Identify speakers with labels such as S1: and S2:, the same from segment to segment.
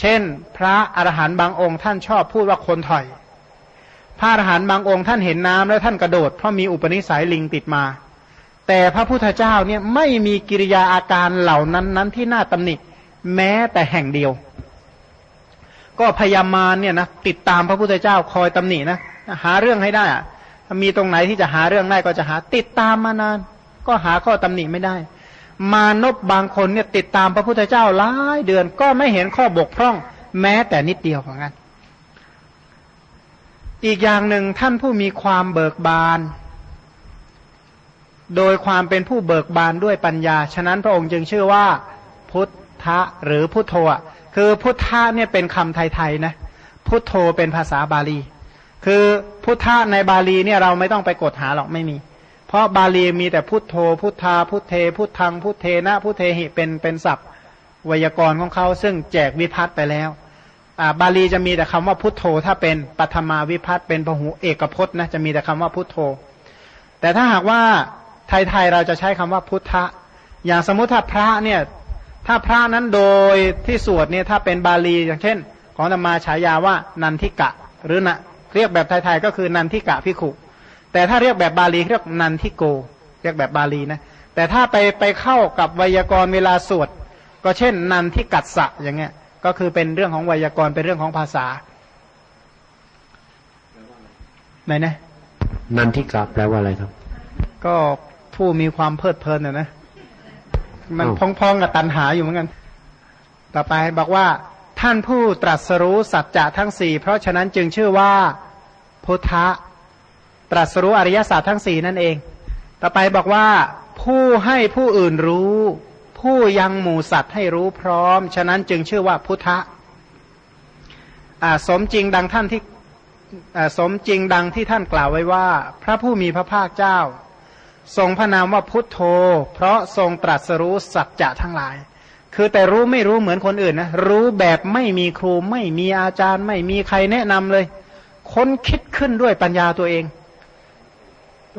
S1: เช่น พระอรหันต์บางองค์ท่านชอบพูดว่าคนถอย พระอรหันต์บางองค์ท่านเห็นน้ำแล้วท่านกระโดดเพราะมีอุปนิสัยลิงติดมา แต่พระพุทธเจ้าเนี่ยไม่มีกิริยาอาการเหล่านั้นนั้นที่น่าตำหนิแม้แต่แห่งเดียว ก็พยายามมาเนี่ยนะติดตามพระพุทธเจ้าคอยตำหนินะหาเรื่องให้ได้อะมีตรงไหนที่จะหาเรื่องได้ก็จะหาติดตามมานาน ก็หาข้อตำหนิไม่ได้ มานพบางคนเนี่ยติดตามพระพุทธเจ้าหลายเดือนก็ไม่เห็นข้อบกพร่อง แม้แต่นิดเดียวของกันอีกอย่างหนึ่งท่านผู้มีความเบิกบาน โดยความเป็นผู้เบิกบานด้วยปัญญา ฉะนั้นพระองค์จึงชื่อว่า พุทธะหรือพุทโธคือพุทธะเนี่ยเป็นคำไทยๆนะพุทโธเป็นภาษาบาลี คือพุทธะในบาลีเนี่ยเราไม่ต้องไปกดหาหรอกไม่มี เพราะบาลีมีแต่พุทโธ พุทธา พุทเท พุทธัง พุทเทนะ พุทเทหิเป็นเป็นศัพท์ไวยากรณ์ของเขา ซึ่งแจกวิพัตไปแล้วบาลีจะมีแต่คำว่าพุทโธ ถ้าเป็นปัทมาวิพัตเป็นพหูเอกพจน์นะจะมีแต่คำว่าพุทโธ แต่ถ้าหากว่าไทยๆเราจะใช้คำว่าพุทธะอย่างสมมติถ้าพระเนี่ยถ้าพระนั้นโดยที่สวดเนี่ยถ้าเป็นบาลีอย่างเช่น ของธรรมาฉายาว่านันทิกะ หรือนะเรียกแบบไทยๆก็คือนันทิกะพิขุ แต่ถ้าเรียกแบบบาลีเรียกนันทิโก เรียกแบบบาลีนะ แต่ถ้าไปไปเข้ากับไวยากรณ์เวลาสวด ก็เช่น นันทิกัสสะอย่างเงี้ย ก็คือเป็นเรื่องของไวยากรณ์เป็นเรื่องของภาษาไหนนะ
S2: นันทิกะแปลว่าอะไรครับ
S1: ก็ผู้มีความเพลิดเพลินนะนะ มันพองๆกับตันหาอยู่เหมือนกัน ต่อไปบอกว่า ท่านผู้ตรัสรู้สัจจะทั้งสี่เพราะฉะนั้นจึงชื่อว่าพุทธะ ตรัสรู้อริยศาสัจทั้งสี่นั่นเอง ต่อไปบอกว่า ผู้ให้ผู้อื่นรู้ ผู้ยังหมู่สัตว์ให้รู้พร้อม ฉะนั้นจึงชื่อว่าพุทธะสมจริงดังท่านที่สมจริงดังที่ท่านกล่าวไว้ว่า พระผู้มีพระภาคเจ้า ทรงพระนามว่าพุทโธ เพราะทรงตรัสรู้สัจจะทั้งหลาย คือแต่รู้ไม่รู้เหมือนคนอื่นนะรู้แบบไม่มีครูไม่มีอาจารย์ ไม่มีใครแนะนำเลย ค้นคิดขึ้นด้วยปัญญาตัวเอง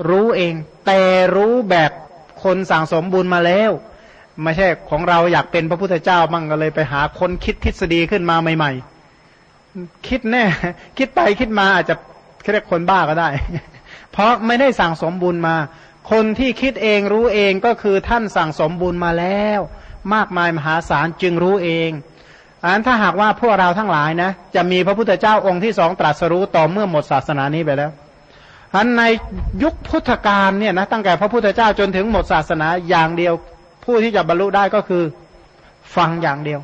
S1: รู้เอง แต่รู้แบบคนสั่งสมบุญมาแล้ว ไม่ใช่ของเราอยากเป็นพระพุทธเจ้ามั่งก็เลยไปหาคนคิดทฤษฎีขึ้นมาใหม่ๆ คิดแน่ คิดไปคิดมาอาจจะเรียกคนบ้าก็ได้ เพราะไม่ได้สั่งสมบุญมา คนที่คิดเองรู้เองก็คือท่านสั่งสมบุญมาแล้ว มากมายมหาศาลจึงรู้เองอันถ้าหากว่าพวกเราทั้งหลายนะ จะมีพระพุทธเจ้าองค์ที่สองตรัสรู้ต่อเมื่อหมดศาสนานี้ไปแล้ว อันในยุคพุทธกาลเนี่ยนะตั้งแต่พระพุทธเจ้าจนถึงหมดศาสนาอย่างเดียว ผู้ที่จะบรรลุได้ก็คือฟังอย่างเดียว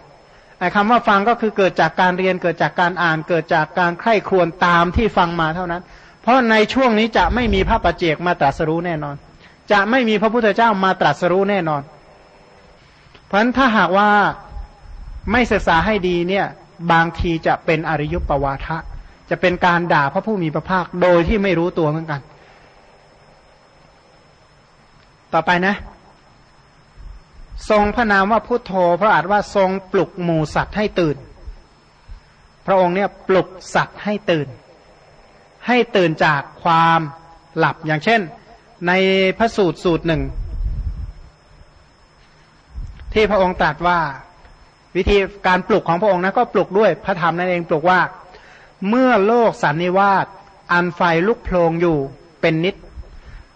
S1: ไอ้คำว่าฟังก็คือเกิดจากการเรียนเกิดจากการอ่านเกิดจากการใคร่ครวญตามที่ฟังมาเท่านั้น เพราะในช่วงนี้จะไม่มีพระประเจกมาตรัสรู้แน่นอน จะไม่มีพระพุทธเจ้ามาตรัสรู้แน่นอน เพราะฉะนั้นถ้าหากว่าไม่ศึกษาให้ดีเนี่ยบางทีจะเป็นอริยุปปวาทะ จะเป็นการด่าพระผู้มีพระภาคโดยที่ไม่รู้ตัวเหมือนกัน ต่อไปนะ ทรงพระนามว่าพุทโธพระอาจว่าทรงปลุกหมูสัตว์ให้ตื่น พระองค์เนี่ยปลุกสัตว์ให้ตื่น ให้ตื่นจากความหลับอย่างเช่น ในพระสูตรสูตรหนึ่ง ที่พระองค์ตรัสว่า วิธีการปลุกของพระองค์นะก็ปลุกด้วยพระธรรมนั่นเองปลุกว่า เมื่อโลกสันนิวาสอันไฟลุกโพลงอยู่เป็นนิด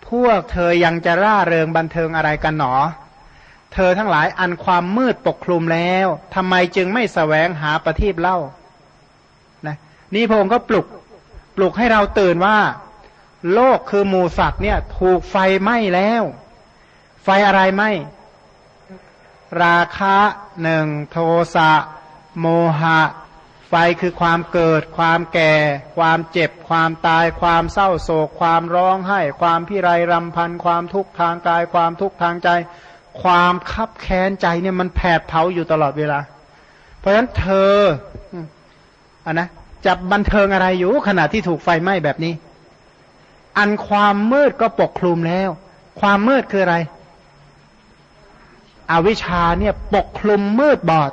S1: พวกเธอยังจะร่าเริงบันเทิงอะไรกันหนอ เธอทั้งหลายอันความมืดปกคลุมแล้วทำไมจึงไม่สแสวงหาประทีปเล่านะนี่พระองค์ก็ปลุกปลุกให้เราตื่นว่า โลกคือหมูสัตว์เนี่ยถูกไฟไหม้แล้ว ไฟอะไรไหมราคะหนึ่งโทสะโมหะ ไฟคือความเกิด ความแก่ ความเจ็บ ความตาย ความเศร้าโศก ความร้องไห้ ความพิไรรำพัน ความทุกข์ทางกาย ความทุกข์ทางใจ ความคับแค้นใจเนี่ยมันแผดเผาอยู่ตลอดเวลา เพราะฉะนั้นเธออะนะจับบันเทิงอะไรอยู่ขณะที่ถูกไฟไหม้แบบนี้ อันความมืดก็ปกคลุมแล้ว ความมืดคืออะไร อวิชชาเนี่ยปกคลุมมืดบอด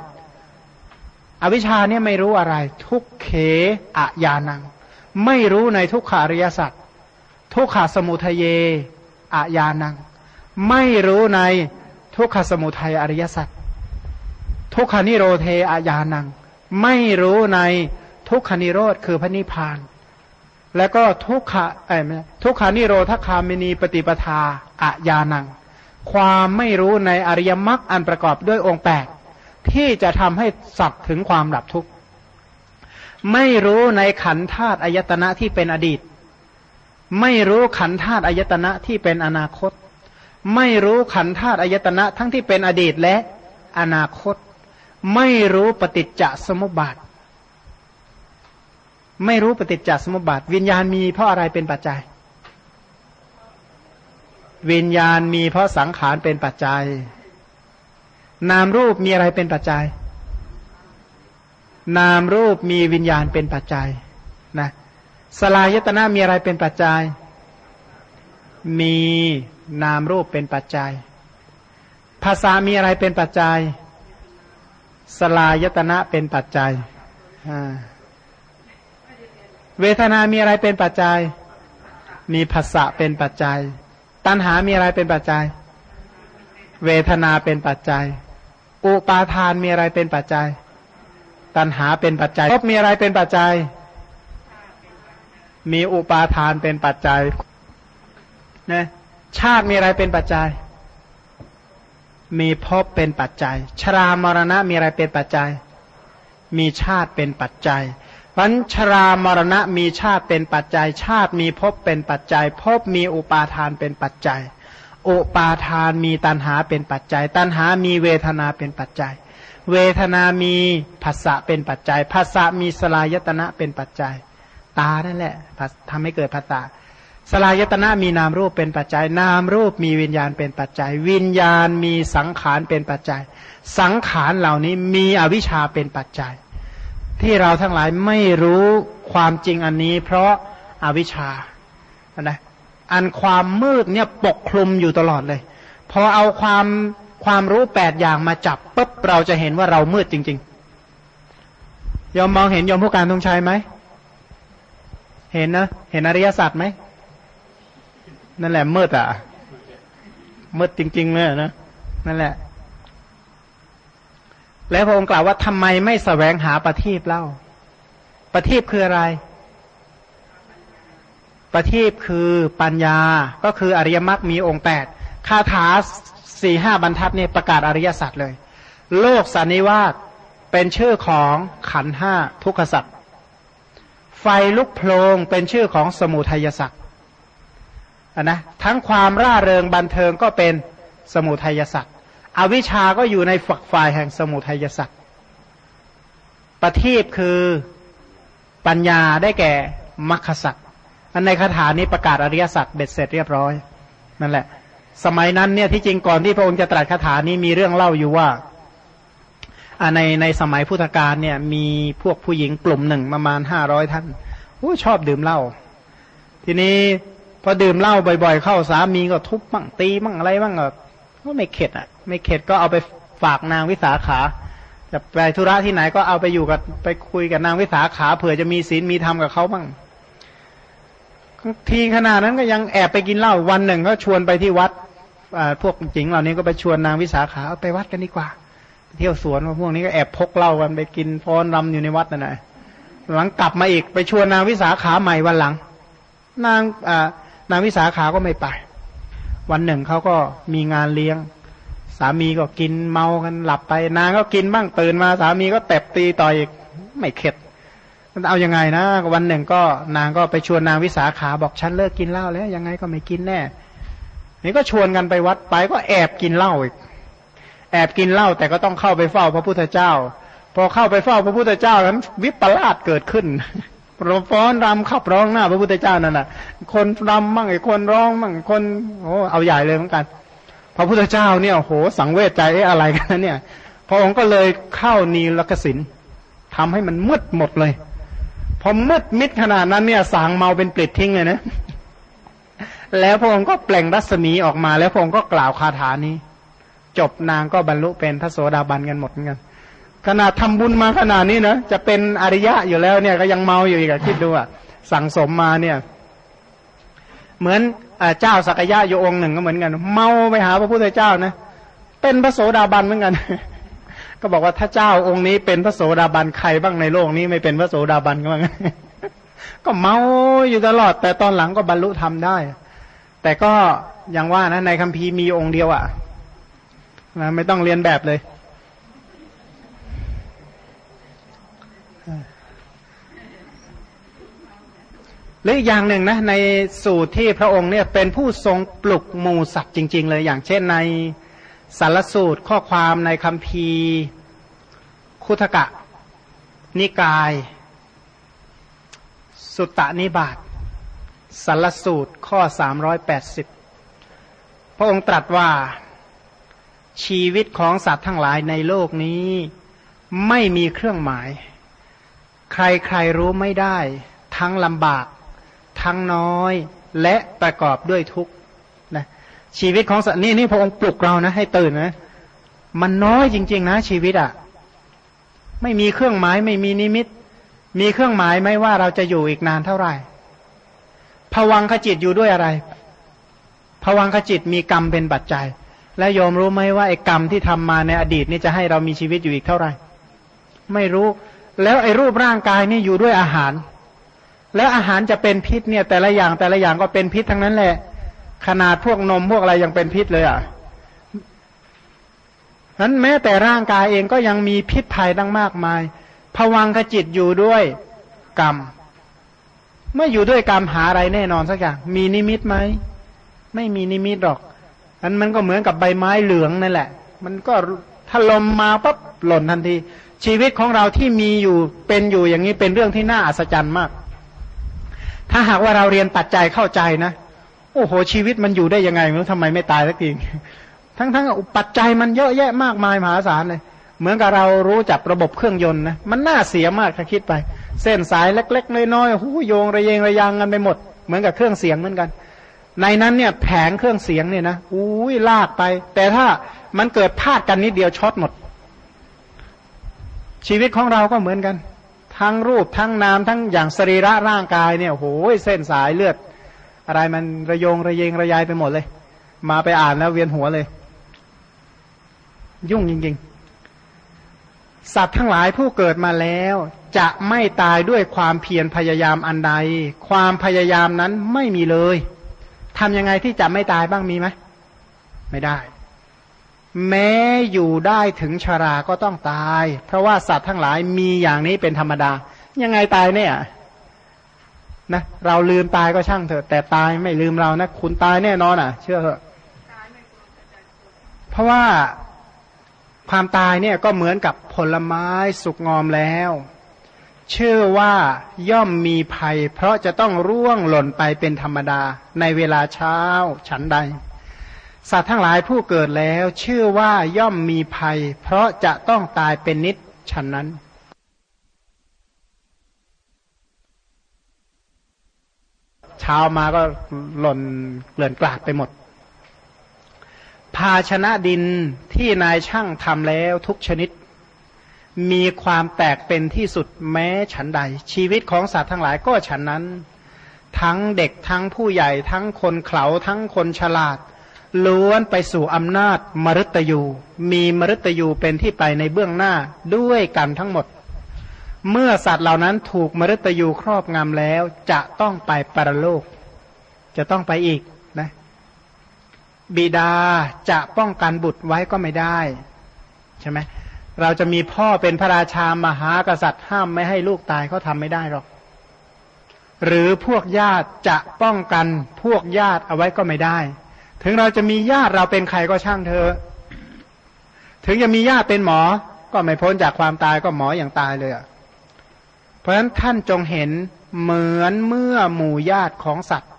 S1: อวิชชาเนี่ยไม่รู้อะไร ทุกเขอะยานัง ไม่รู้ในทุกขาริยสัจทุกขาสมุทเยอะยานัง ไม่รู้ในทุกขสมุทัยอริยสัจทุกขานิโรเทอะยานัง ไม่รู้ในทุกขานิโรธคือพระนิพพาน แล้วก็ทุกขะไอ้ไม่ทุกขานิโรธคามินีปฏิปทาอะยานัง ความไม่รู้ในอริยมรรคอันประกอบด้วยองค์แปด ที่จะทำให้สัตว์ถึงความดับทุกข์ ไม่รู้ในขันธาตุอายตนะที่เป็นอดีต ไม่รู้ขันธาตุอายตนะที่เป็นอนาคต ไม่รู้ขันธาตุอายตนะทั้งที่เป็นอดีตและอนาคต ไม่รู้ปฏิจจสมุปบาท ไม่รู้ปฏิจจสมุปบาท วิญญาณมีเพราะอะไรเป็นปัจจัย วิญญาณมีเพราะสังขารเป็นปัจจัย นามรูปมีอะไรเป็นปัจจัย นามรูปมีวิญญาณเป็นปัจจัยนะสลายตนะมีอะไรเป็นปัจจัย มีนามรูปเป็นปัจจัย ภาษามีอะไรเป็นปัจจัย สลายตนะเป็นปัจจัย เวทนามีอะไรเป็นปัจจัย มีภาษะเป็นปัจจัย ตัณหามีอะไรเป็นปัจจัย เวทนาเป็นปัจจัย อุปาทานมีอะไรเป็นปัจจัย ตัณหาเป็นปัจจัยภพมีอะไรเป็นปัจจัย มีอุปาทานเป็นปัจจัยนะชาติมีอะไรเป็นปัจจัย มีภพเป็นปัจจัย ชรามรณะมีอะไรเป็นปัจจัย มีชาติเป็นปัจจัยพันชรามรณะมีชาติเป็นปัจจัย ชาติมีภพเป็นปัจจัยภพมีอุปาทานเป็นปัจจัย โอปาทานมีตัณหาเป็นปัจจัย ตัณหามีเวทนาเป็นปัจจัย เวทนามีภาษะเป็นปัจจัยภาษะมีสลายตนะเป็นปัจจัย ตานั่นแหละทำให้เกิดภาษาสลายตนะมีนามรูปเป็นปัจจัย นามรูปมีวิญญาณเป็นปัจจัย วิญญาณมีสังขารเป็นปัจจัย สังขารเหล่านี้มีอวิชชาเป็นปัจจัย ที่เราทั้งหลายไม่รู้ความจริงอันนี้ เพราะอาวิชชานะ อันความมืดเนี่ยปกคลุมอยู่ตลอดเลย พอเอาความความรู้แปดอย่างมาจับปุ๊บเราจะเห็นว่าเรามืดจริง ๆ ยอมมองเห็นยอมผู้การทงชัยไหม เห็นนะ เห็นอริยสัจไหม นั่นแหละมืดอะ มืดจริงๆเลยนะ นั่นแหละ แล้วพระองค์กล่าวว่าทำไมไม่สแสวงหาประทีปเล่า ประทีปคืออะไร ประทีปคือปัญญาก็คืออริยมรรคมีองค์แปดคาถาสี่ห้าบรรทัดเนี่ยประกาศอริยสัจเลย โลกสันนิวาสเป็นชื่อของขันห้าทุกขสัจไฟลุกโพลงเป็นชื่อของสมุทัยสัจนะทั้งความร่าเริงบันเทิงก็เป็นสมุทัยสัตว์อวิชาก็อยู่ในฝักฝ่ายแห่งสมุทัยสัตว์ประทีปคือปัญญาได้แก่มัคคสัตว์ อันในคาถานี้ประกาศอริยสัจเบ็ดเสร็จเรียบร้อย นั่นแหละ สมัยนั้นเนี่ยที่จริงก่อนที่พระองค์จะตรัสคาถานี้มีเรื่องเล่าอยู่ว่าในในสมัยพุทธกาลเนี่ยมีพวกผู้หญิงกลุ่มหนึ่งประมาณห้าร้อยท่านอู้ชอบดื่มเหล้าทีนี้พอดื่มเหล้าบ่อยๆ เข้าสามีก็ทุบบ้างตีบ้างอะไรบ้างก็ไม่เข็ดอะ ไม่เข็ดก็เอาไปฝากนางวิสาขาจะไปธุระที่ไหนก็เอาไปอยู่กับไปคุยกับนางวิสาขาเผื่อจะมีศีลมีธรรมกับเขาบ้าง ทีขนาดนั้นก็ยังแอบไปกินเหล้าวันหนึ่งก็ชวนไปที่วัดพวกหญิงเหล่านี้ก็ไปชวนนางวิสาขาไปวัดกันดีกว่า เที่ยวสวนพวกนี้ก็แอบพกเหล้ากันไปกินฟ้อนรำอยู่ในวัดนั่นแหละหลังกลับมาอีกไปชวนนางวิสาขาใหม่วันหลัง นางนางวิสาขาก็ไม่ไป วันหนึ่งเขาก็มีงานเลี้ยง สามีก็กินเมากันหลับไป นางก็กินบ้างตื่นมา สามีก็เตะตีต่อยอีกไม่เข็ด เอาอยัางไงนะวันหนึ่งก็นางก็ไปชวนนางวิสาขาบอกฉันเลิกกินเหล้าแล้วยังไงก็ไม่กินแน่นี่ก็ชวนกันไปวัดไปก็แอบกินเหล้าอีกแอบกินเหล้าแต่ก็ต้องเข้าไปเฝ้าพระพุทธเจ้า พอเข้าไปเฝ้าพระพุทธเจ้านั้น วิปลาสเกิดขึ้นเราฟ้อนรำขับร้องหน้า พระพุทธเจ้านั่นแหะคนรำมั่งไอ้คนร้องมั่งคนโอ้เอาใหญ่เลยเหมือนกัน พระพุทธเจ้าเนี่ยโหสังเวชใจอะไรกันเนี่ยพระองค์ก็เลยเข้านีลกสินทำให้มันมืดหมดเลย พอมืดมิดขนาดนั้นเนี่ยสางเมาเป็นปลิดทิ้งเลยนะ แล้วพระองค์ก็แปลงรัศมีออกมา แล้วพระองค์ก็กล่าวคาถานี้ จบนางก็บรรลุเป็นพระโสดาบันกันหมดเหมือนกันขนาดทำบุญมาขนาดนี้นะจะเป็นอริยะอยู่แล้วเนี่ยก็ยังเมาอยู่อีกอะคิดดูอะสั่งสมมาเนี่ย เหมือนเจ้าสักยะอยู่องค์หนึ่งก็เหมือนกัน เมาไปหาพระพุทธเจ้านะเป็นพระโสดาบันเหมือนกัน ก็บอกว่าถ้าเจ้าองค์นี้เป็นพระโสดาบันใครบ้างในโลกนี้ไม่เป็นพระโสดาบันก็บ้างก็เมาอยู่ตลอด แต่ตอนหลังก็บรรลุธรรมได้ แต่ก็อย่างว่านะในคัมภีร์มีองค์เดียวอะ่ะนะไม่ต้องเรียนแบบเลยหรืออย่างหนึ่งนะในสูตรที่พระองค์เนี่ยเป็นผู้ทรงปลุกหมู่สัตว์จริง ๆ เลยอย่างเช่นใน สารสูตรข้อความในคัมภีคุถกะ นิกาย สุตตนิบาตสารสูตรข้อสามร้อยแปดสิบพระองค์ตรัสว่าชีวิตของสัตว์ทั้งหลายในโลกนี้ ไม่มีเครื่องหมาย ใครๆรู้ไม่ได้ ทั้งลำบาก ทั้งน้อยและประกอบด้วยทุกข์ ชีวิตของสัตว์นี่นี่พระองค์ปลุกเรานะ ให้ตื่นนะ มันน้อยจริง ๆ นะ ชีวิตอะ่ะ ไม่มีเครื่องหมายไม่มีนิมิต มีเครื่องหมายไหมว่าเราจะอยู่อีกนานเท่าไหร่ผวังขจิตอยู่ด้วยอะไรผวังขจิตมีกรรมเป็นปัจจัย และโยมรู้ไหมว่าไอ้กรรมที่ทำมาในอดีตนี่จะให้เรามีชีวิตอยู่อีกเท่าไหร่ ไม่รู้ แล้วไอ้รูปร่างกายนี่อยู่ด้วยอาหาร แล้วอาหารจะเป็นพิษเนี่ย แต่ละอย่างแต่ละอย่างก็เป็นพิษทั้งนั้นแหละ ขนาดพวกนมพวกอะไรยังเป็นพิษเลยอะนั้นแม้แต่ร่างกายเองก็ยังมีพิษภัยตั้งมากมายผวังขจิตอยู่ด้วยกรรม เมื่ออยู่ด้วยกรรมหาอะไรแน่นอนสักอย่าง มีนิมิตไหม ไม่มีนิมิตหรอกอันมันก็เหมือนกับใบไม้เหลืองนั่นแหละ มันก็ถ้าลมมาปั๊บหล่นทันที ชีวิตของเราที่มีอยู่เป็นอยู่อย่างนี้เป็นเรื่องที่น่าอัศจรรย์มาก ถ้าหากว่าเราเรียนปัจจัยเข้าใจนะ โอ้โหชีวิตมันอยู่ได้ยังไงไม่รู้ทำไมไม่ตายสักทีทั้งทั้งปัจจัยมันเยอะแยะมากมายมหาศาลเลย เหมือนกับเรารู้จักระบบเครื่องยนต์นะมันน่าเสียมากถ้าคิดไป เส้นสายเล็ก ๆ น้อยๆหูโยงระเยงระยางกันไปหมด เหมือนกับเครื่องเสียงเหมือนกัน ในนั้นเนี่ยแผงเครื่องเสียงเนี่ยนะอุ้ยลากไป แต่ถ้ามันเกิดพลาดกันนิดเดียวช็อตหมด ชีวิตของเราก็เหมือนกัน ทั้งรูปทั้งนามทั้งอย่างสรีระร่างกายเนี่ยโหเส้นสายเลือด อะไรมันระยงระเยงระยายไปหมดเลย มาไปอ่านแล้วเวียนหัวเลย ยุ่งจริงๆ สัตว์ทั้งหลายผู้เกิดมาแล้ว จะไม่ตายด้วยความเพียรพยายามอันใด ความพยายามนั้นไม่มีเลย ทำยังไงที่จะไม่ตายบ้างมีไหม ไม่ได้ แม้อยู่ได้ถึงชาราก็ต้องตาย เพราะว่าสัตว์ทั้งหลายมีอย่างนี้เป็นธรรมดา ยังไงตายเนี่ย นะเราลืมตายก็ช่างเถอะ แต่ตายไม่ลืมเรานะคุณตายแน่นอนอะ เชื่อเถอะเพราะว่าความตายเนี่ยก็เหมือนกับผลไม้สุกงอมแล้ว เชื่อว่าย่อมมีภัย เพราะจะต้องร่วงหล่นไปเป็นธรรมดา ในเวลาเช้าฉันใด สัตว์ทั้งหลายผู้เกิดแล้ว เชื่อว่าย่อมมีภัย เพราะจะต้องตายเป็นนิดฉันนั้น เช้ามาก็หล่นเกลื่อนกลาดไปหมด ภาชนะดินที่นายช่างทำแล้วทุกชนิด มีความแตกเป็นที่สุดแม้ฉันใด ชีวิตของสัตว์ทั้งหลายก็ฉันนั้น ทั้งเด็กทั้งผู้ใหญ่ทั้งคนเขาทั้งคนฉลาดล้วนไปสู่อำนาจมรตยู มีมรตยูเป็นที่ไปในเบื้องหน้าด้วยกันทั้งหมด เมื่อสัตว์เหล่านั้นถูกมรตยูครอบงำแล้ว จะต้องไปปรโลก จะต้องไปอีกนะ บิดาจะป้องกันบุตรไว้ก็ไม่ได้ ใช่ไหมเราจะมีพ่อเป็นพระราชามหากษัตริย์ห้ามไม่ให้ลูกตายเขาทำไม่ได้หรอก หรือพวกญาติจะป้องกันพวกญาติเอาไว้ก็ไม่ได้ ถึงเราจะมีญาติเราเป็นใครก็ช่างเธอ ถึงจะมีญาติเป็นหมอ ก็ไม่พ้นจากความตายก็หมออย่างตายเลยอะ เพราะฉะนั้นท่านจงเห็นเหมือนเมื่อหมู่ญาติของสัตว์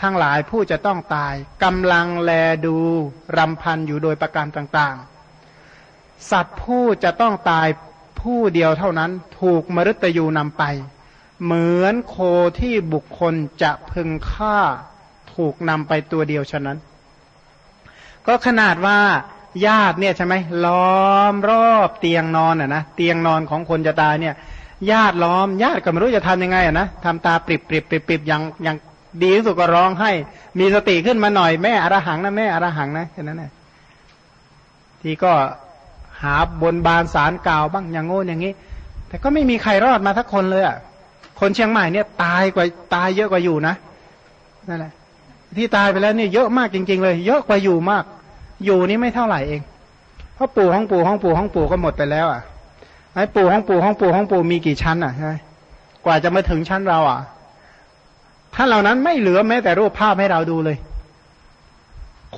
S1: ทั้งหลายผู้จะต้องตายกำลังแลดูรำพันอยู่โดยประการต่างๆ สัตว์ผู้จะต้องตายผู้เดียวเท่านั้นถูกมรตยูนำไป เหมือนโคที่บุคคลจะพึงฆ่าถูกนำไปตัวเดียวฉะนั้น ก็ขนาดว่าญาติเนี่ยใช่ไหมล้อมรอบเตียงนอนอะนะเตียงนอนของคนจะตายเนี่ย ญาติล้อมญาติก็ไม่รู้จะทำยังไงอะนะทำตาปริบปริบปริบปริบอย่างอย่างดีที่สุดก็ร้องให้ มีสติขึ้นมาหน่อยแม่อรหังนะแม่อรหังนะแค่นั้นแหละที่ก็หาบนบานสารกล่าวบ้างอย่างโง่อย่างนี้ แต่ก็ไม่มีใครรอดมาทักคนเลยอะคนเชียงใหม่เนี่ยตายกว่าตายเยอะกว่าอยู่นะนั่นแหละที่ตายไปแล้วเนี่ยเยอะมากจริง ๆ เลย เยอะกว่าอยู่มาก อยู่นี่ไม่เท่าไหร่เองเพราะปู่ห้องปู่ห้องปู่ห้องปู่ก็หมดไปแล้วอะ ไอ้ปู่ห้องปู่ห้องปู่ห้องปู่มีกี่ชั้นอะใช่กว่าจะมาถึงชั้นเราอะท่านเหล่านั้นไม่เหลือแม้แต่รูปภาพให้เราดูเลย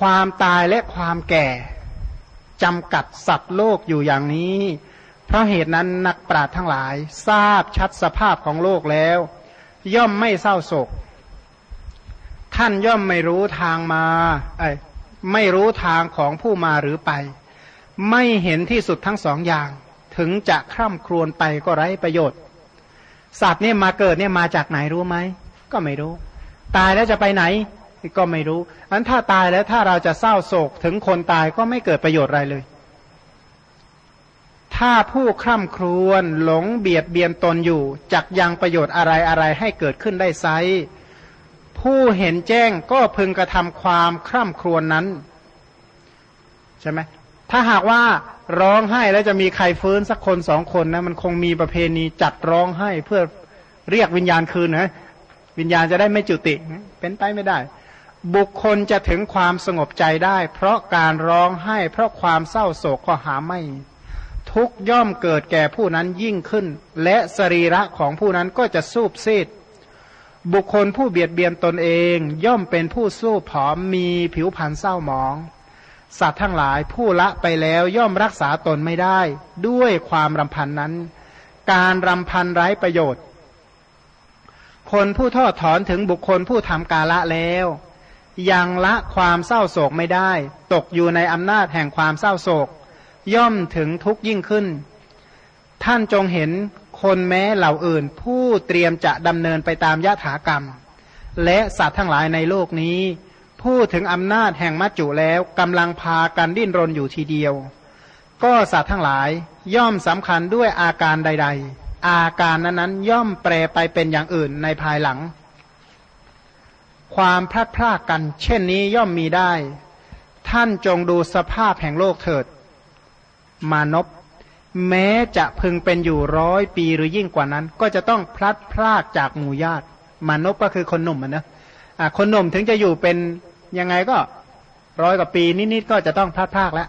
S1: ความตายและความแก่จำกัดสัตว์โลกอยู่อย่างนี้ เพราะเหตุนั้นนักปราชญ์ทั้งหลาย ทราบชัดสภาพของโลกแล้ว ย่อมไม่เศร้าโศก ท่านย่อมไม่รู้ทางมาไอ้ไม่รู้ทางของผู้มาหรือไป ไม่เห็นที่สุดทั้งสองอย่าง ถึงจะคร่ำครวญไปก็ไร้ประโยชน์ สัตว์เนี่ยมาเกิดเนี่ยมาจากไหนรู้ไหม ก็ไม่รู้ ตายแล้วจะไปไหน ก็ไม่รู้อันถ้าตายแล้วถ้าเราจะเศร้าโศกถึงคนตายก็ไม่เกิดประโยชน์อะไรเลย ถ้าผู้คร่ำครวญหลงเบียดเบียนตนอยู่จักยังประโยชน์อะไรอะไรให้เกิดขึ้นได้ไซผู้เห็นแจ้งก็พึงกระทำความคร่ำครวญนนั้น ใช่ไหม ถ้าหากว่าร้องไห้แล้วจะมีใครฟื้นสักคนสองคนนะมันคงมีประเพณีจัดร้องไห้เพื่อเรียกวิญญาณคืนนะวิญญาณจะได้ไม่จุติ เป็นไปไม่ได้ บุคคลจะถึงความสงบใจได้ เพราะการร้องไห้ เพราะความเศร้าโศกก็หาไม่ ทุกย่อมเกิดแก่ผู้นั้นยิ่งขึ้น และสรีระของผู้นั้นก็จะสูบซีดบุคคลผู้เบียดเบียนตนเอง ย่อมเป็นผู้สู้ผอมมีผิวพรรณเศร้าหมอง สัตว์ทั้งหลายผู้ละไปแล้วย่อมรักษาตนไม่ได้ ด้วยความรำพันนั้น การรำพันไร้ประโยชน์ คนผู้ทอดถอนถึงบุคคลผู้ทำกาละแล้ว ยังละความเศร้าโศกไม่ได้ ตกอยู่ในอำนาจแห่งความเศร้าโศก ย่อมถึงทุกข์ยิ่งขึ้น ท่านจงเห็นคนแม้เหล่าอื่น ผู้เตรียมจะดำเนินไปตามยถากรรม และสัตว์ทั้งหลายในโลกนี้ ผู้ถึงอำนาจแห่งมัจจุแล้วกำลังพากันดิ้นรนอยู่ทีเดียว ก็สัตว์ทั้งหลายย่อมสำคัญด้วยอาการใด ๆ อาการนั้นๆย่อมแปลไปเป็นอย่างอื่นในภายหลัง ความพลาดพลาดกัน เช่นนี้ย่อมมีได้ ท่านจงดูสภาพแห่งโลกเถิด มานพแม้จะพึงเป็นอยู่ร้อยปีหรือยิ่งกว่านั้น ก็จะต้องพลัดพรากจากหมู่ญาติมานพก็คือคนหนุ่มนะะคนหนุ่มถึงจะอยู่เป็น ยังไงก็ร้อยกว่าปีนิดๆก็จะต้องพลัดพากแล้ว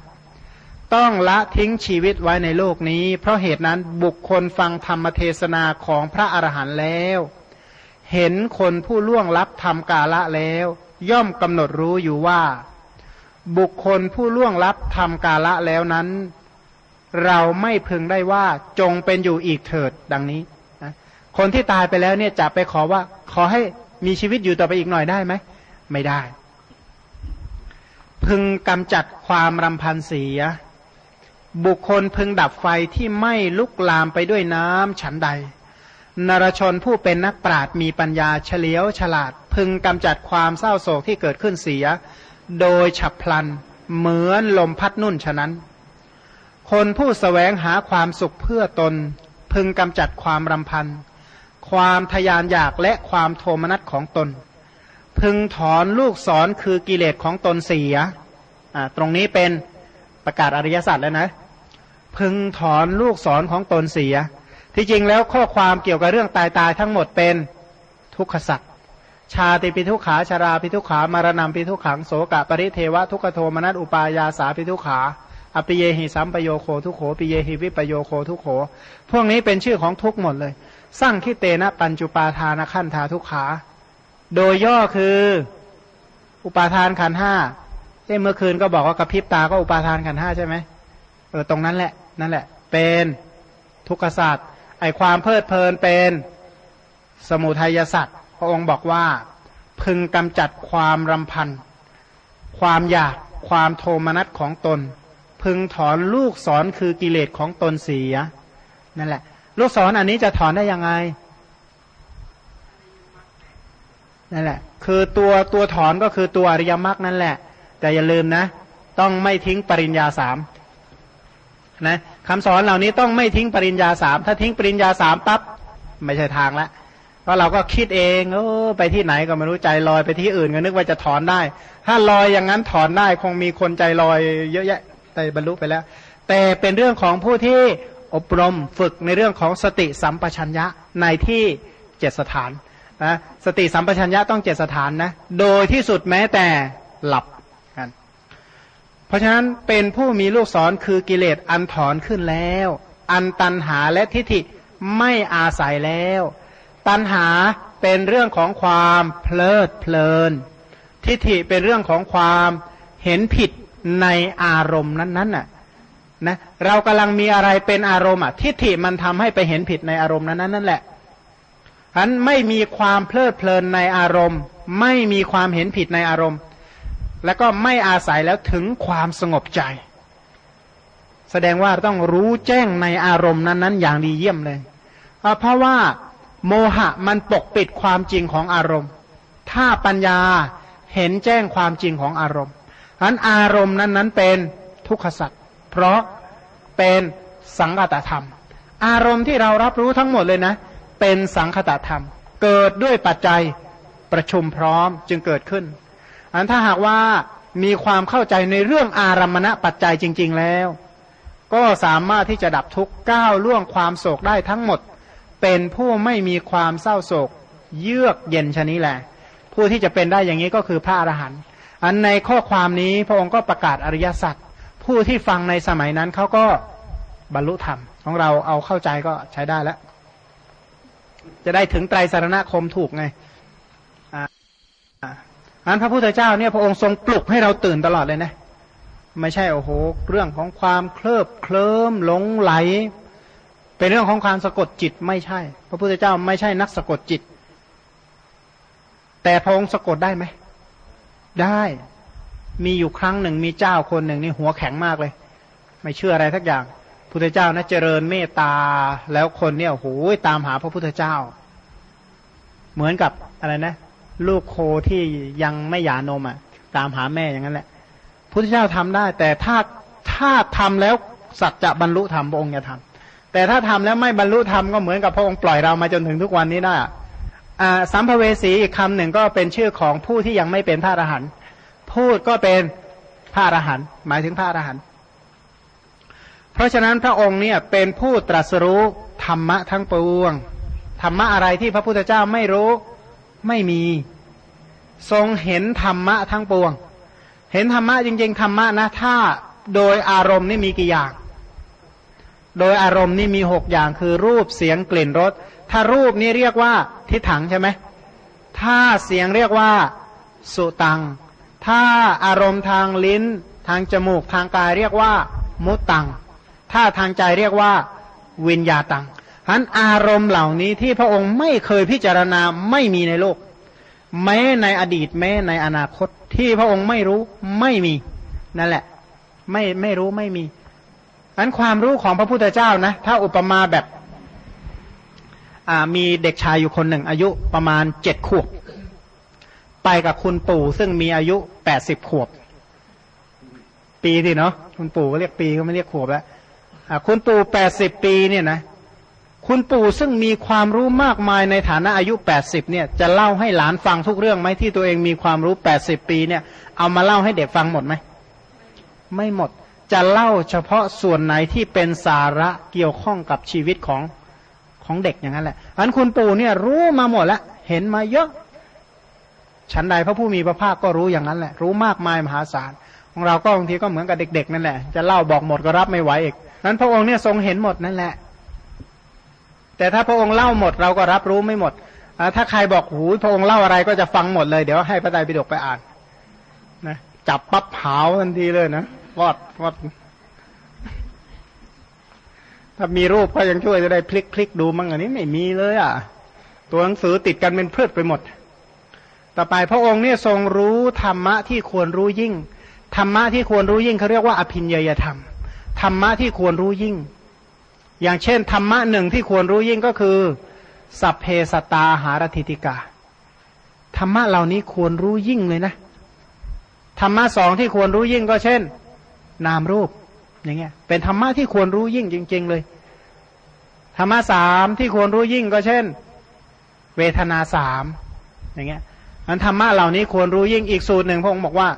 S1: ต้องละทิ้งชีวิตไว้ในโลกนี้ เพราะเหตุนั้นบุคคลฟังธรรมเทศนาของพระอรหันต์แล้ว เห็นคนผู้ล่วงลับทำกาละแล้ว ย่อมกำหนดรู้อยู่ว่า บุคคลผู้ล่วงลับทำกาละแล้วนั้น เราไม่พึงได้ว่าจงเป็นอยู่อีกเถิดดังนี้คนที่ตายไปแล้วเนี่ยจะไปขอว่า ขอให้มีชีวิตอยู่ต่อไปอีกหน่อยได้ไหมไม่ได้ พึงกำจัดความรำพันเสีย บุคคลพึงดับไฟที่ไม่ลุกลามไปด้วยน้ำฉันใด นรชนผู้เป็นนักปราดมีปัญญาเฉลียวฉลาด พึงกำจัดความเศร้าโศกที่เกิดขึ้นเสีย โดยฉับพลัน เหมือนลมพัดนุ่นฉะนั้น คนผู้สแสวงหาความสุขเพื่อตน พึงกำจัดความรำพัน ความทยานอยากและความโทมนัสของตน พึงถอนลูกศรคือกิเลสของตนเสียตรงนี้เป็นประกาศอริยสัจแล้วนะ พึงถอนลูกศรของตนเสีย ที่จริงแล้วข้อความเกี่ยวกับเรื่องตายตายทั้งหมดเป็นทุกขสัตว์ชาติปิทุขาชาราปิทุขามารณะปิทุขังโสกะปริเทวะทุกโทมนัสอุปายาสาปิทุขาอปิเยหิสัมปโยโคทุโขปิเยหิวิปโยโคทุโข พวกนี้เป็นชื่อของทุกหมดเลย สร้างคิเตนะปัญจุปาทานขั้นธาทุกขา โดยย่อคือ อุปาทานขันห้าเมื่อคืนก็บอกว่ากระพริบตาก็อุปาทานขันห้าใช่ไหมเออตรงนั้นแหละ นั่นแหละ เป็นทุกขศาสตร์ไอความเพลิดเพลินเป็นสมุทัยศาสตร์พระองค์บอกว่า พึงกำจัดความรำพัน ความอยากความโทมนัสของตน พึงถอนลูกศรคือกิเลสของตนเสียนั่นแหละ ลูกศรออันนี้จะถอนได้ยังไง นั่นแหละ คือตัวตัวถอนก็คือตัวอริยมรรคนั่นแหละ แต่อย่าลืมนะ ต้องไม่ทิ้งปริญญาสามนะคำสอนเหล่านี้ต้องไม่ทิ้งปริญญาสามถ้าทิ้งปริญญาสามปั๊บไม่ใช่ทางละเพราะเราก็คิดเองเออไปที่ไหนก็ไม่รู้ใจลอยไปที่อื่นก็นึกว่าจะถอนได้ ถ้าลอยอย่างนั้นถอนได้คงมีคนใจลอยเยอะแยะแต่บรรลุไปแล้ว แต่เป็นเรื่องของผู้ที่อบรมฝึกในเรื่องของสติสัมปชัญญะในที่เจ็ดสถาน นะสติสัมปชัญญะต้องเจ็ดสถานนะ โดยที่สุดแม้แต่หลับกันเพราะฉะนั้นเป็นผู้มีลูกศรคือกิเลสอันถอนขึ้นแล้ว อันตันหาและทิฏฐิไม่อาศัยแล้ว ตันหาเป็นเรื่องของความเพลิดเพลิน ทิฏฐิเป็นเรื่องของความเห็นผิดในอารมณ์นั้นๆน่ะนะเรากำลังมีอะไรเป็นอารมณ์อะทิฏฐิมันทำให้ไปเห็นผิดในอารมณ์นั้นนั่นแหละ ฉะนั้นไม่มีความเพลิดเพลินในอารมณ์ ไม่มีความเห็นผิดในอารมณ์ แล้วก็ไม่อาศัยแล้วถึงความสงบใจ แสดงว่าต้องรู้แจ้งในอารมณ์นั้นๆ อย่างดีเยี่ยมเลยเพราะว่าโมหะมันปกปิดความจริงของอารมณ์ ถ้าปัญญาเห็นแจ้งความจริงของอารมณ์อันอารมณ์นั้นๆเป็นทุกขสัตว์เพราะเป็นสังคตธรรม อารมณ์ที่เรารับรู้ทั้งหมดเลยนะเเป็นสังคตธรรม เกิดด้วยปัจจัยประชุมพร้อมจึงเกิดขึ้น อันถ้าหากว่ามีความเข้าใจในเรื่องอารมณปัจจัยจริง ๆแล้ว ก็สามารถที่จะดับทุกข์ก้าวล่วงความโศกได้ทั้งหมด เป็นผู้ไม่มีความเศร้าโศก เยือกเย็นชนิแหละ ผู้ที่จะเป็นได้อย่างนี้ก็คือพระอรหันต์อันในข้อความนี้พระองค์ก็ประกาศอริยสัจผู้ที่ฟังในสมัยนั้นเขาก็บรรลุธรรมของเราเอาเข้าใจก็ใช้ได้แล้ว จะได้ถึงไตรสารณคมถูกไงอันพระพุทธเจ้าเนี่ยพระองค์ทรงปลุกให้เราตื่นตลอดเลยนะ ไม่ใช่โอ้โหเรื่องของความเคลิบเคลิ้มหลงไหล เป็นเรื่องของความสะกดจิตไม่ใช่ พระพุทธเจ้าไม่ใช่นักสะกดจิต แต่พระองค์สะกดได้ไหม ได้มีอยู่ครั้งหนึ่งมีเจ้าคนหนึ่งนี่หัวแข็งมากเลย ไม่เชื่ออะไรทักอย่าง พุทธเจ้านะเจริญเมตตาแล้วคนเนี่ยโอ้โหตามหาพระพุทธเจ้า เหมือนกับอะไรนะ ลูกโคที่ยังไม่หย่านมอะ ตามหาแม่อย่างนั้นแหละพุทธเจ้าทำได้ แต่ถ้าถ้าทำแล้วสัจจะบรรลุธรรมพระองค์จะทำแต่ถ้าทำแล้วไม่บรรลุธรรมก็เหมือนกับพระองค์ปล่อยเรามาจนถึงทุกวันนี้ได้อ่าสัมภเวสีอีกคำหนึ่งก็เป็นชื่อของผู้ที่ยังไม่เป็นพระอรหันต์พูดก็เป็นพระอรหันต์หมายถึงพระอรหันต์ เพราะฉะนั้นพระองค์เนี่ยเป็นผู้ตรัสรู้ธรรมะทั้งปวง ธรรมะอะไรที่พระพุทธเจ้าไม่รู้ไม่มี ทรงเห็นธรรมะทั้งปวง เห็นธรรมะจริง ๆ ธรรมะนะถ้าโดยอารมณ์นี่มีกี่อย่าง โดยอารมณ์นี่มีหกอย่างคือรูปเสียงกลิ่นรส ถ้ารูปนี่เรียกว่าทิฏฐังใช่ไหม ถ้าเสียงเรียกว่าสุตัง ถ้าอารมณ์ทางลิ้น ทางจมูกทางกายเรียกว่ามุตตัง ถ้าทางใจเรียกว่าวิญญาตังฉั้นอารมณ์เหล่านี้ที่พระองค์ไม่เคยพิจารณาไม่มีในโลก แม้ในอดีตแม้ในอนาคตที่พระองค์ไม่รู้ไม่มีนั่นแหละ ไม่ไม่รู้ไม่มีอันความรู้ของพระพุทธเจ้านะ ถ้าอุปมาแบบมีเด็กชายอยู่คนหนึ่ง อายุประมาณเจ็ดขวบ ไปกับคุณปู่ซึ่งมีอายุแปดสิบขวบ ปีที่เนาะคุณปู่ก็เรียกปีก็ไม่เรียกขวบแล้ว คุณปู่แปดสิบปีเนี่ยนะคุณปู่ซึ่งมีความรู้มากมายในฐานะอายุแปดสิบเนี่ยจะเล่าให้หลานฟังทุกเรื่องไหมที่ตัวเองมีความรู้แปดสิบปีเนี่ยเอามาเล่าให้เด็กฟังหมดไหมไม่หมดจะเล่าเฉพาะส่วนไหนที่เป็นสาระเกี่ยวข้องกับชีวิตของของเด็กอย่างนั้นแหละอันคุณปู่เนี่ยรู้มาหมดแล้วเห็นมาเยอะชั้นใดพระผู้มีพระภาคก็รู้อย่างนั้นแหละ รู้มากมายมหาศาลของเราก็บางทีก็เหมือนกับเด็ก ๆ นั่นแหละ จะเล่าบอกหมดก็รับไม่ไหวอีก นั้นพระองค์เนี่ยทรงเห็นหมดนั่นแหละ แต่ถ้าพระองค์เล่าหมดเราก็รับรู้ไม่หมดถ้าใครบอกหูพระองค์เล่าอะไรก็จะฟังหมดเลย เดี๋ยวให้พระไตรปิฎกไปอ่านนะจับปั๊บหาวทันทีเลยนะวอดวอดถ้ามีรูปก็ยังช่วยจะได้พลิกพลิกดูมั่งอันนี้ไม่มีเลยอะ ตัวหนังสือติดกันเป็นเพื่อไปหมด ต่อไปพระองค์เนี่ยทรงรู้ธรรมะที่ควรรู้ยิ่ง ธรรมะที่ควรรู้ยิ่งเขาเรียกว่าอภินยยธรรม ธรรมะที่ควรรู้ยิ่ง อย่างเช่นธรรมะหนึ่งที่ควรรู้ยิ่งก็คือ สัพเพสตาหารติติกาธรรมะเหล่านี้ควรรู้ยิ่งเลยนะธรรมะสองที่ควรรู้ยิ่งก็เช่น นามรูปอย่างเงี้ยเป็นธรรมะที่ควรรู้ยิ่งจริง ๆ เลยธรรมะสามที่ควรรู้ยิ่งก็เช่น เวทนาสามอย่างเงี้ยอันธรรมะเหล่านี้ควรรู้ยิ่งอีกสูตรหนึ่งพระองค์บอกว่า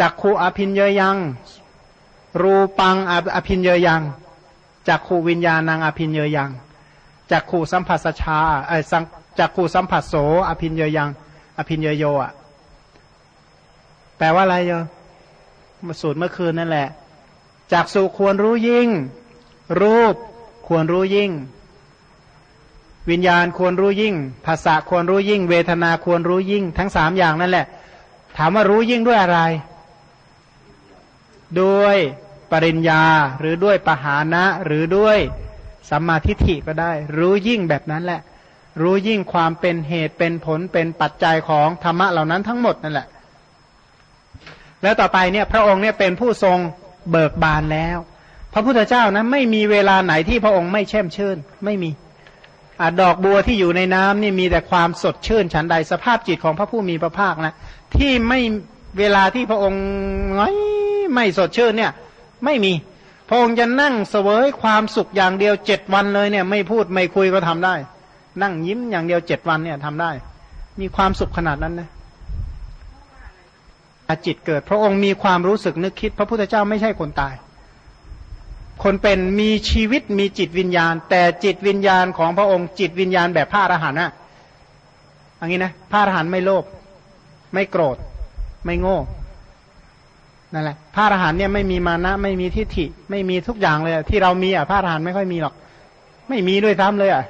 S1: จักขูอภินเยยัง รูปังอภินเยยังจากขูวิญญาณนางอภินเยยังจากขูสัมผัสชาไอ้จากขูสัมผัสโสอภินเยยัง อภินเยโยอะแปลว่าอะไรโยมาสูตรเมื่อคืนนั่นแหละจากสุควรรู้ยิ่ง รูปควรรู้ยิ่ง วิญญาณควรรู้ยิ่ง ภาษาควรรู้ยิ่ง เวทนาควรรู้ยิ่ง ทั้งสามอย่างนั่นแหละ ถามว่ารู้ยิ่งด้วยอะไร ด้วย ปริญญาหรือด้วยปหานะหรือด้วยสัมมาทิฏฐิก็ได้ รู้ยิ่งแบบนั้นแหละ รู้ยิ่งความเป็นเหตุเป็นผลเป็นปัจจัยของธรรมะเหล่านั้นทั้งหมดนั่นแหละ แล้วต่อไปเนี่ยพระองค์เนี่ยเป็นผู้ทรงเบิกบานแล้ว พระพุทธเจ้านะไม่มีเวลาไหนที่พระองค์ไม่แช่มชื่น ไม่มีอดอกบัวที่อยู่ในน้ำนี่มีแต่ความสดชื่นฉันใดสภาพจิตของพระผู้มีพระภาคนะที่ไม่เวลาที่พระองค์ไม่สดชื่นเนี่ย ไม่มี พระองค์จะนั่งเสวยความสุขอย่างเดียวเจ็ดวันเลยเนี่ย ไม่พูดไม่คุยก็ทำได้ นั่งยิ้มอย่างเดียวเจ็ดวันเนี่ยทำได้ มีความสุขขนาดนั้นนะอาจิตเกิด พระองค์มีความรู้สึกนึกคิด พระพุทธเจ้าไม่ใช่คนตาย คนเป็นมีชีวิตมีจิตวิญญาณ แต่จิตวิญญาณของพระองค์จิตวิญญาณแบบพระอรหันต์นะอย่างนี้นะพระอรหันต์ไม่โลภไม่โกรธ ไม่โง่ นั่นแหละพระอรหันต์เนี่ยไม่มีมานะไม่มีทิฏฐิ ไม่มีทุกอย่างเลยที่เรามีอะพระอรหันต์ไม่ค่อยมีหรอก ไม่มีด้วยซ้ำเลยอะ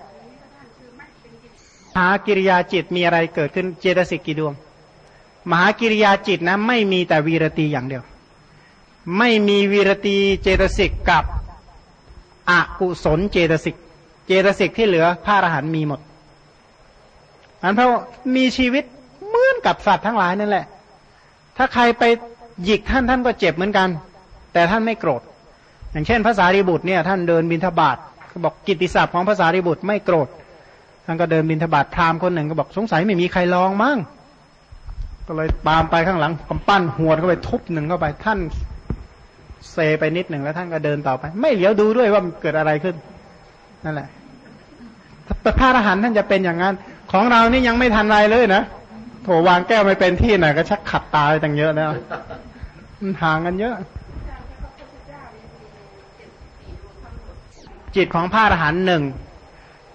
S1: มหากิริยาจิตมีอะไรเกิดขึ้นเจตสิกกี่ดวง มหากิริยาจิตนะไม่มีแต่วีรตีอย่างเดียว ไม่มีวีรตีเจตสิกกับอกุศลเจตสิก เจตสิกที่เหลือพระอรหันต์มีหมดอันเพราะมีชีวิตเหมือนกับสัตว์ทั้งหลายนั่นแหละ ถ้าใครไป หยิกท่านท่านก็เจ็บเหมือนกัน แต่ท่านไม่โกรธ อย่างเช่นภาษาริบุตรเนี่ยท่านเดินบินทบาทเขาบอกกิตติศัพท์ของภาษาริบุตรไม่โกรธ ท่านก็เดินบินทบาทพราหมณ์คนหนึ่งก็บอกสงสัยไม่มีใครลองมั้ง ก็เลยตามไปข้างหลังกำปั้นหัวเข้าไปทุบหนึ่งเข้าไปท่านเซไปนิดหนึ่งแล้วท่านก็เดินต่อไป ไม่เหลียวดูด้วยว่าเกิดอะไรขึ้น นั่นแหละพระอรหันต์ท่านจะเป็นอย่างนั้น ของเรานี่ยังไม่ทันไรเลยนะ โถวางแก้วไม่เป็นที่ไหนก็ชักขัดตายตั้งเยอะแล้วมันห่างกันเยอะ จิตของพระอรหันต์หนึ่ง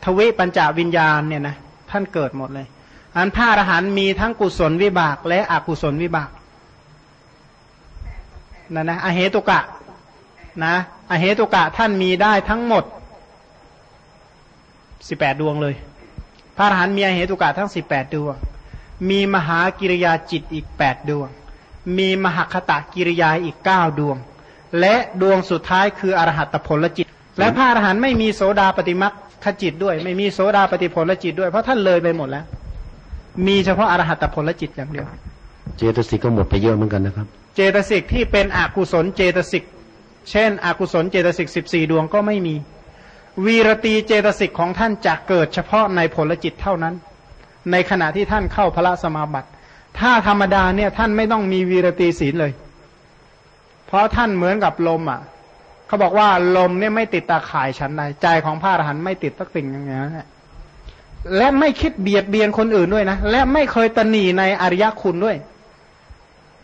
S1: ทวิปัญจวิญญาณเนี่ยนะท่านเกิดหมดเลยอันพระอรหันต์มีทั้งกุศลวิบาก และอกุศลวิบากนั่นนะอเหตุกะนะอเหตุกะท่านมีได้ทั้งหมดสิบแปดดวงเลย พระอรหันต์มีอเหตุกะทั้งสิบแปดดวง มีมหากิริยาจิตอีกแปดดวง มีมหคตะกิริยาอีกเก้าดวง และดวงสุดท้ายคืออรหัตผลจิต และพระอรหันต์ไม่มีโสดาปัตติมัคคจิตด้วย ไม่มีโสดาปัตติผลจิตด้วยเพราะท่านเลยไปหมดแล้ว มีเฉพาะอรหัตผลจิตอย่างเดียว
S2: เจตสิกก็หมดไปเยอะเหมือนกันนะครับ
S1: เจตสิกที่เป็นอกุศลเจตสิกเช่น อกุศลเจตสิกสิบสี่ดวงก็ไม่มี วิรตีเจตสิกของท่านจะเกิดเฉพาะในผลจิตเท่านั้น ในขณะที่ท่านเข้าผลสมาบัติ ถ้าธรรมดาเนี่ยท่านไม่ต้องมีวีรตีศีลเลย เพราะท่านเหมือนกับลมอะเขาบอกว่าลมเนี่ยไม่ติดตาข่ายฉันใดใจของพระอรหันต์ไม่ติดตักสิ่งอย่างนี้และไม่คิดเบียดเบียนคนอื่นด้วยนะ และไม่เคยตนีในอริยคุณด้วย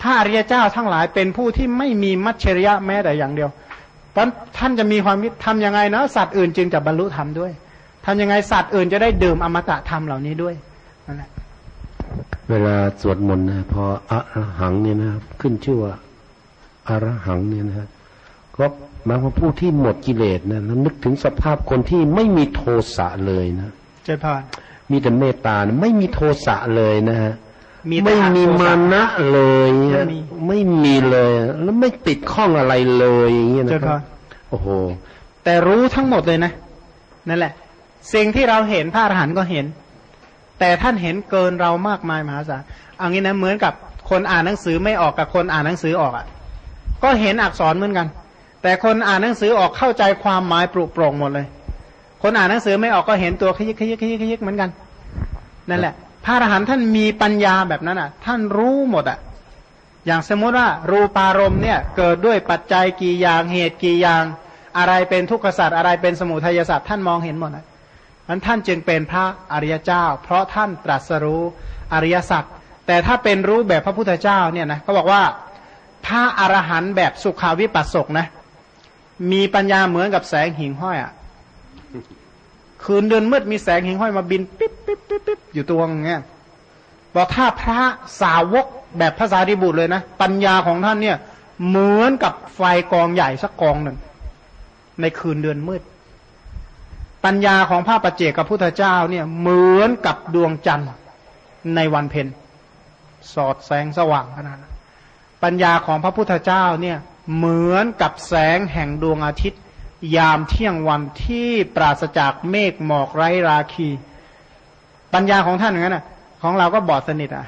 S1: ถ้าอริยเจ้าทั้งหลายเป็นผู้ที่ไม่มีมัจฉริยะแม้แต่อย่างเดียวตอนท่านจะมีความคิดทำยังไงนะสัตว์อื่นจึงจะบรรลุธรรมด้วยทำยังไงสัตว์อื่นจะได้ดื่มอมตะธรรมเหล่านี้ด้วย นั่นแหละ
S2: เวลาสวดมนต์นะพออะหังเนี่ยนะครับขึ้นชื่อว่าอารหังเนี่ยนะก็หมายความผู้ที่หมดกิเลสนะแล้วนึกถึงสภาพคนที่ไม่มีโทสะเลยนะ
S1: เจ้าพาน
S2: มีแต่เมตตานะไม่มีโทสะเลยนะฮะไม่มีมานะเลยไม่มีเลย แล้วไม่ติดข้องอะไรเลยอย่างเงี้ยนะครับโอ้โห
S1: แต่รู้ทั้งหมดเลยนะ นั่นแหละ สิ่งที่เราเห็นพระอรหันต์ก็เห็น แต่ท่านเห็นเกินเรามากมายมหาศาลอันนี้นะเหมือนกับคนอ่านหนังสือไม่ออกกับคนอ่านหนังสือออกอะ ก็เห็นอักษรเหมือนกัน แต่คนอ่านหนังสือออกเข้าใจความหมายปรุโปร่งหมดเลย คนอ่านหนังสือไม่ออกก็เห็นตัวขยิกขยิกขยิกขยิกเหมือนกัน นั่นแหละ พระอรหันต์ท่านมีปัญญาแบบนั้นอะ ท่านรู้หมดอะ อย่างสมมติว่ารูปารมณ์เนี่ยเกิดด้วยปัจจัยกี่อย่างเหตุกี่อย่าง อะไรเป็นทุกขสัตว์อะไรเป็นสมุทัยสัตว์ท่านมองเห็นหมดอะ นั้นท่านจึงเป็นพระอริยเจ้า เพราะท่านตรัสรู้อริยสัจแต่ถ้าเป็นรู้แบบพระพุทธเจ้าเนี่ยนะก็บอกว่าพระอรหันต์แบบสุขาวิปัสสกนะ มีปัญญาเหมือนกับแสงหิ่งห้อยอะคืนเดือนมืดมีแสงหิ่งห้อยมาบินปิ๊บปิ๊บปิ๊บปิ๊บอยู่ตัวอย่างเงี้ยบอกถ้าพระสาวกแบบภาษาดิบุตรเลยนะ ปัญญาของท่านเนี่ยเหมือนกับไฟกองใหญ่สักกองหนึ่งในคืนเดือนมืด ปัญญาของพระปัจเจกกับพุทธเจ้าเนี่ยเหมือนกับดวงจันทร์ในวันเพ็ญสอดแสงสว่างขนาดนั้นปัญญาของพระพุทธเจ้าเนี่ยเหมือนกับแสงแห่งดวงอาทิตย์ ยามเที่ยงวันที่ปราศจากเมฆหมอกไร้ราคี ปัญญาของท่านอย่างนั้นนะของเราก็บอดสนิทอะ